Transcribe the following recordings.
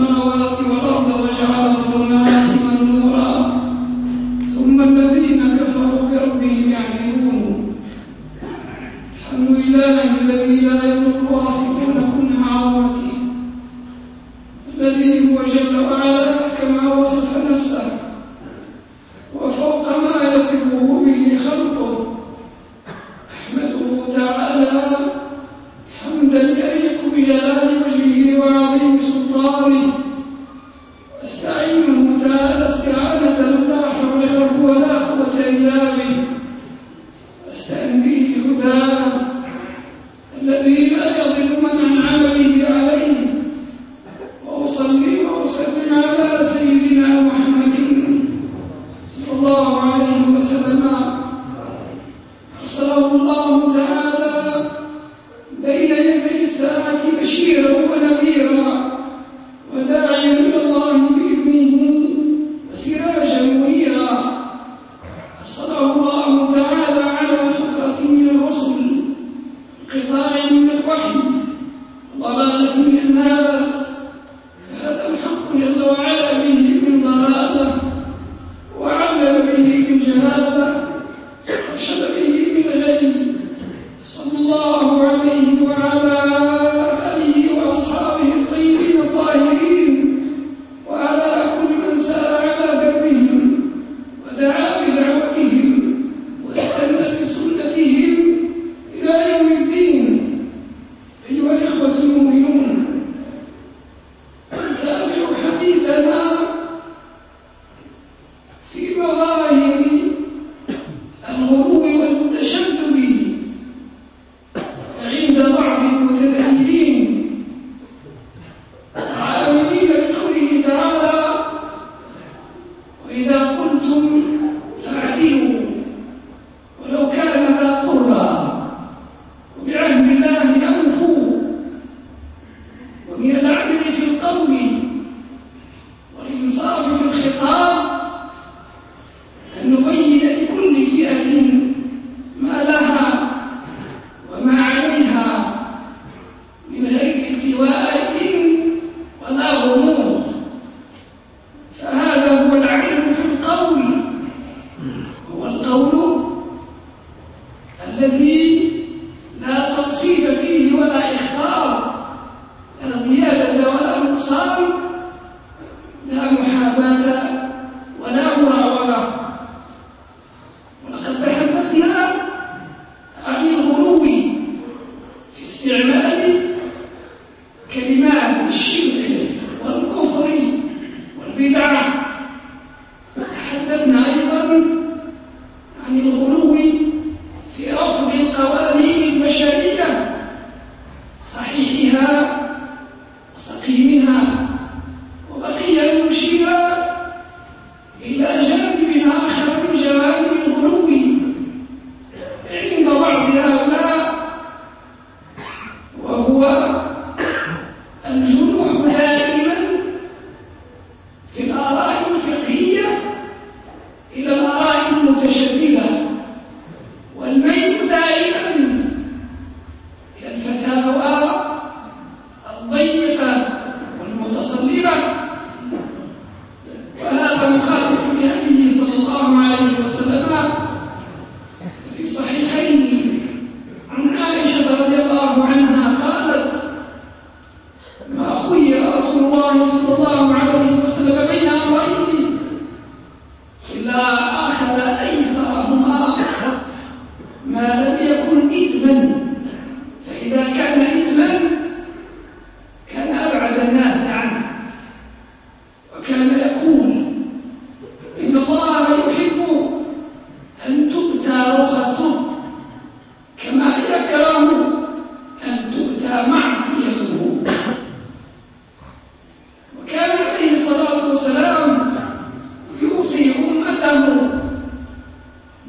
ما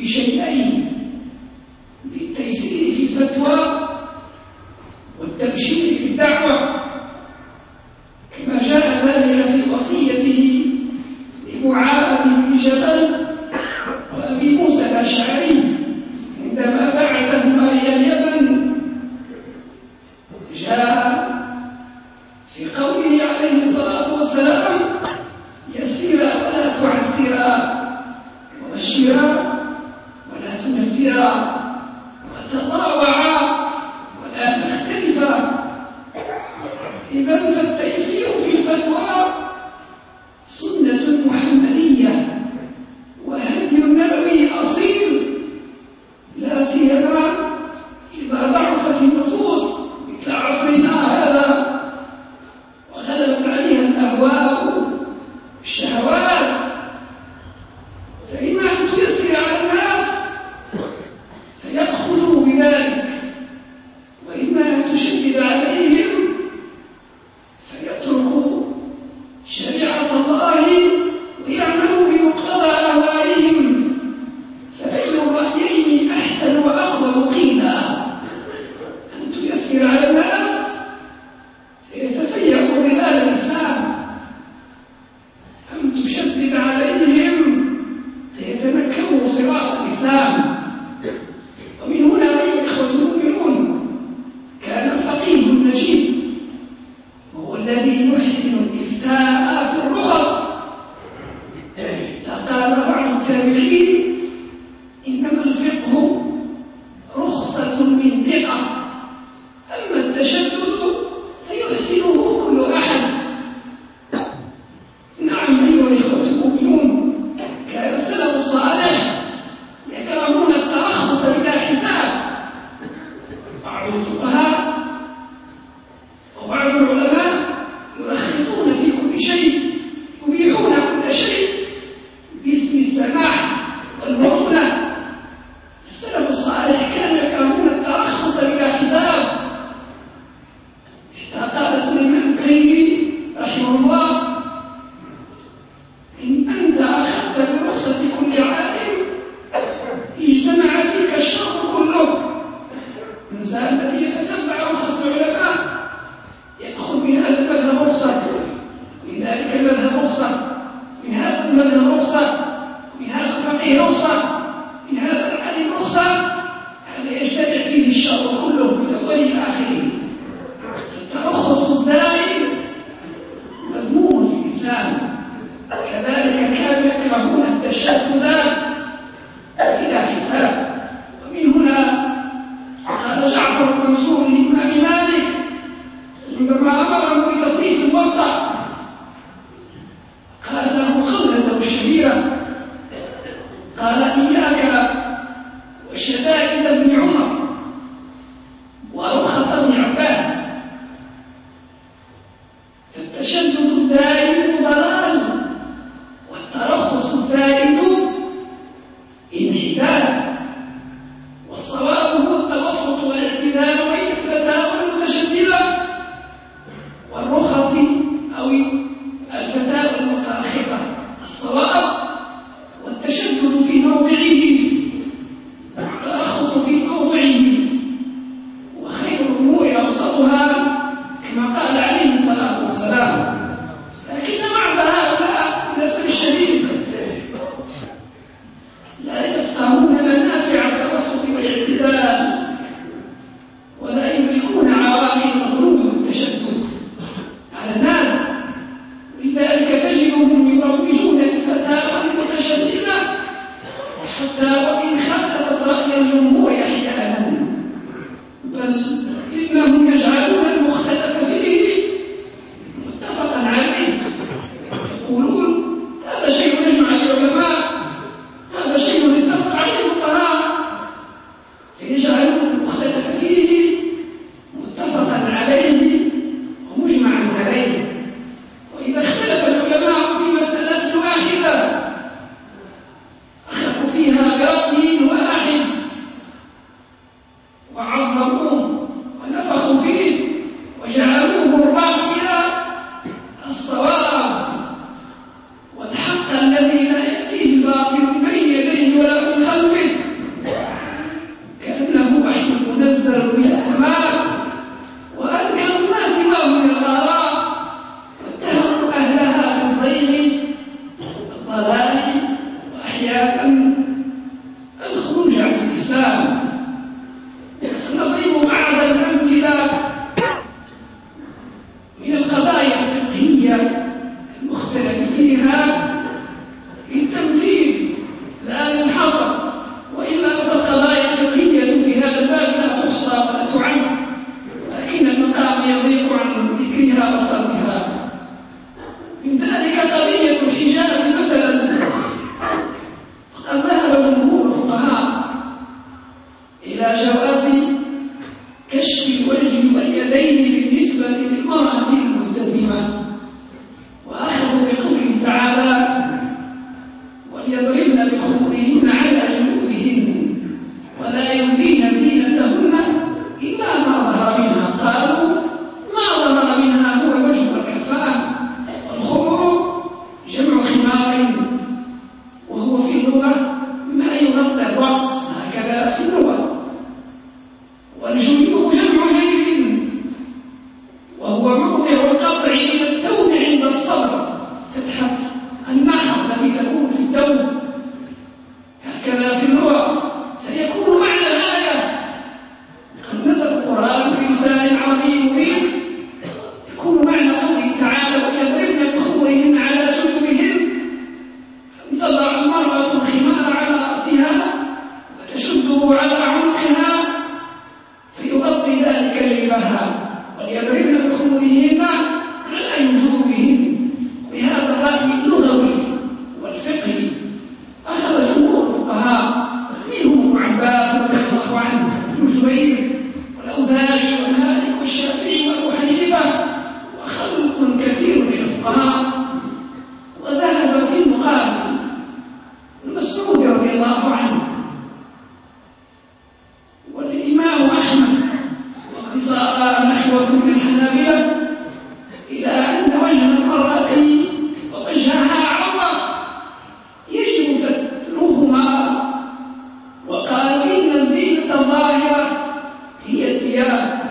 E cheguei aí. 真的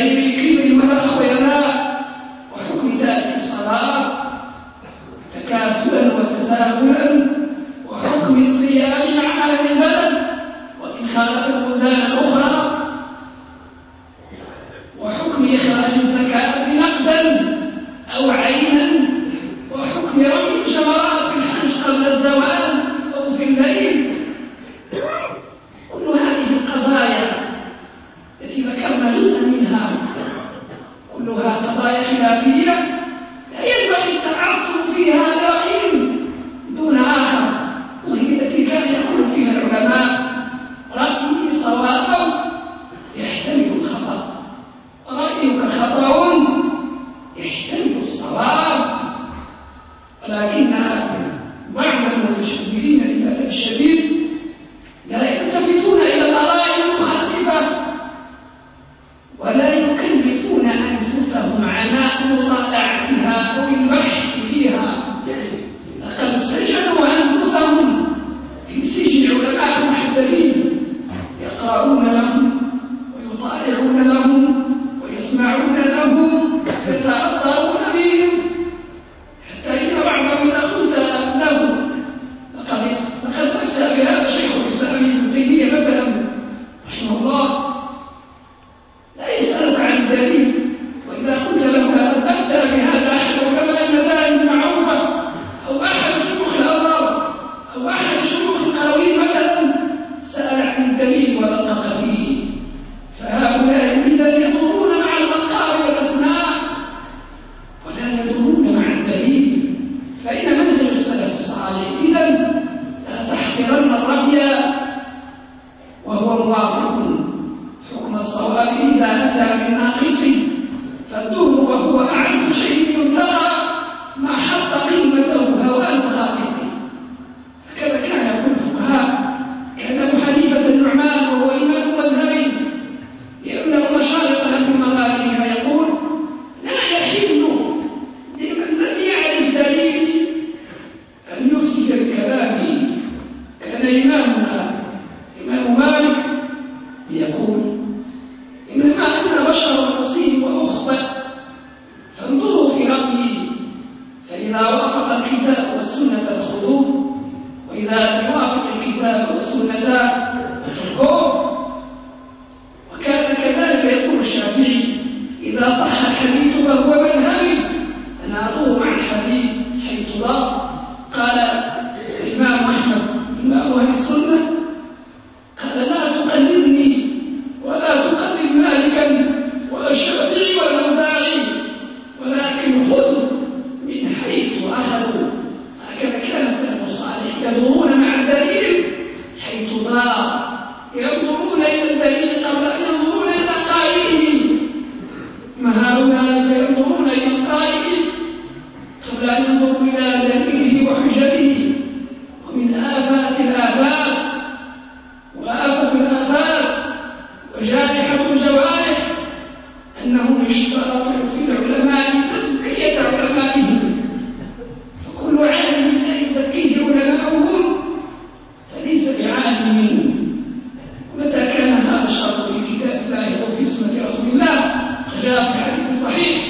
baby الجهل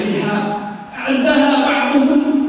عليها عدها بعضهم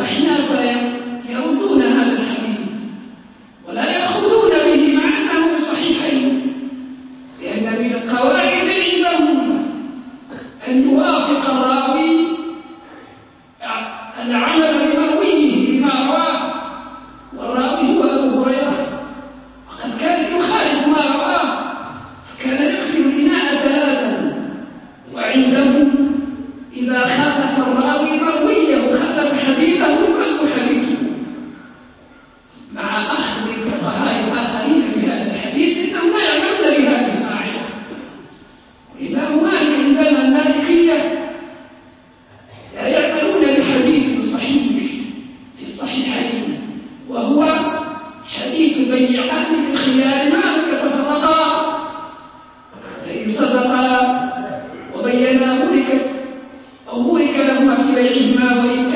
anyway. لهما في بيعهما وإن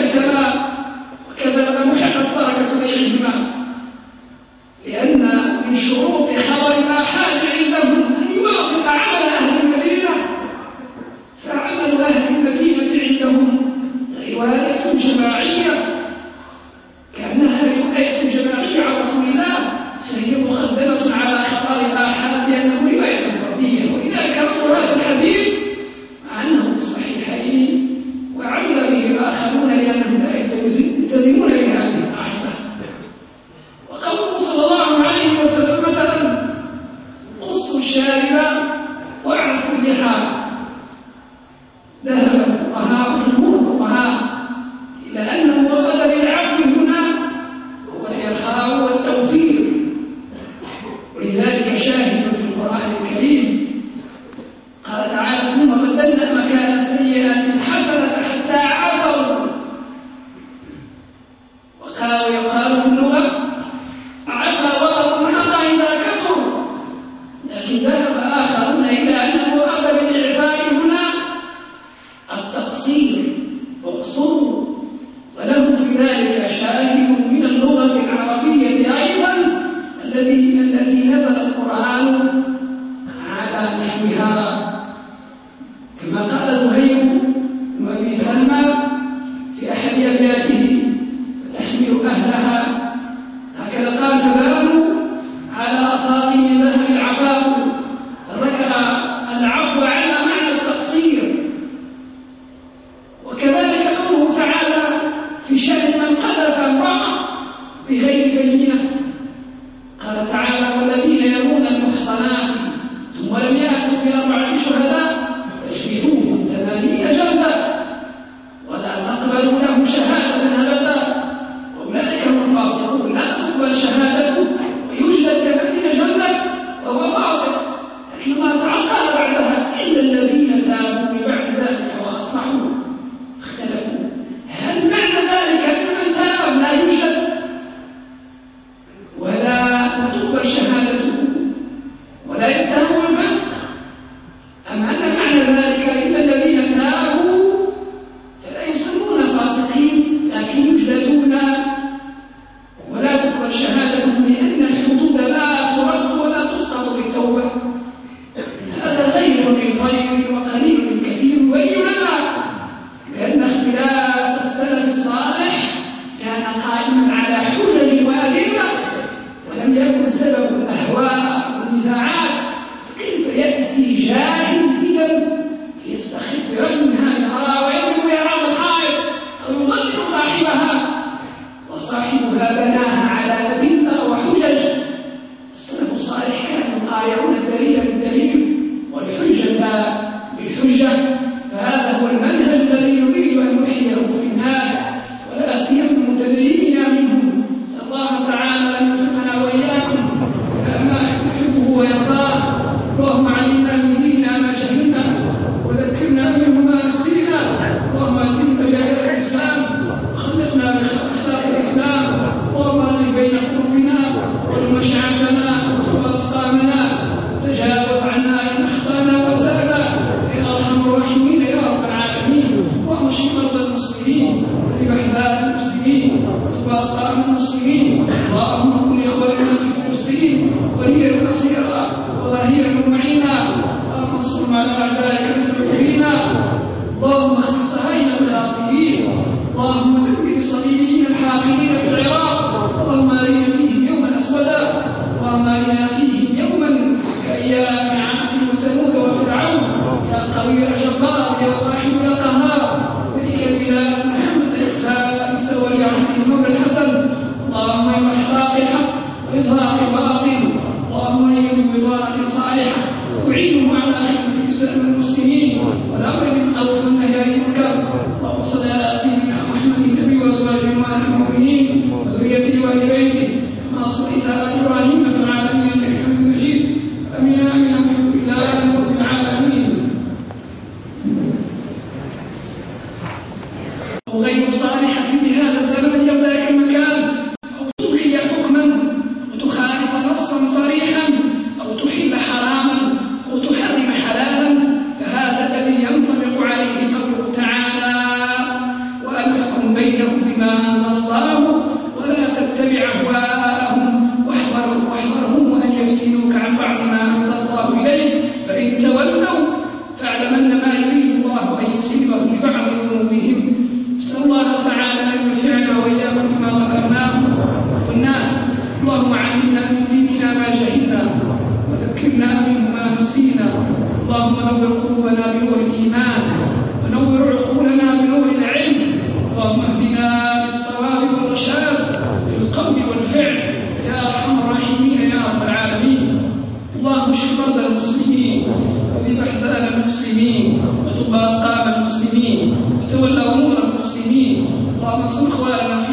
filhos venham اللهم صل على سيدنا محمد النبي وازواجه وامهات